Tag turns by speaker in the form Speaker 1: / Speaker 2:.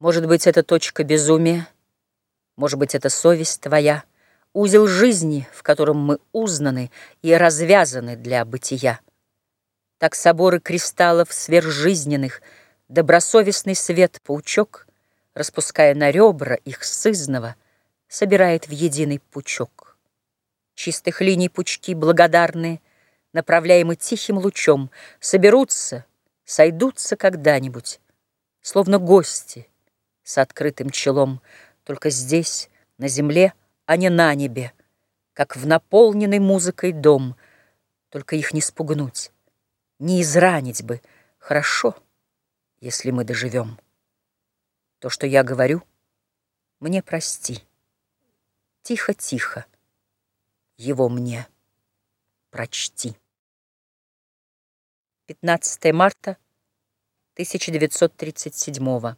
Speaker 1: Может быть, это точка безумия, Может быть, это совесть твоя, Узел жизни, в котором мы узнаны И развязаны для бытия. Так соборы кристаллов сверхжизненных, Добросовестный свет паучок, Распуская на ребра их сызного, Собирает в единый пучок. Чистых линий пучки благодарные, Направляемы тихим лучом, Соберутся, сойдутся когда-нибудь, Словно гости с открытым челом, Только здесь, на земле, а не на небе, Как в наполненный музыкой дом, Только их не спугнуть, не изранить бы, Хорошо, если мы доживем. То, что я говорю, мне прости. Тихо-тихо его мне прочти. 15 марта 1937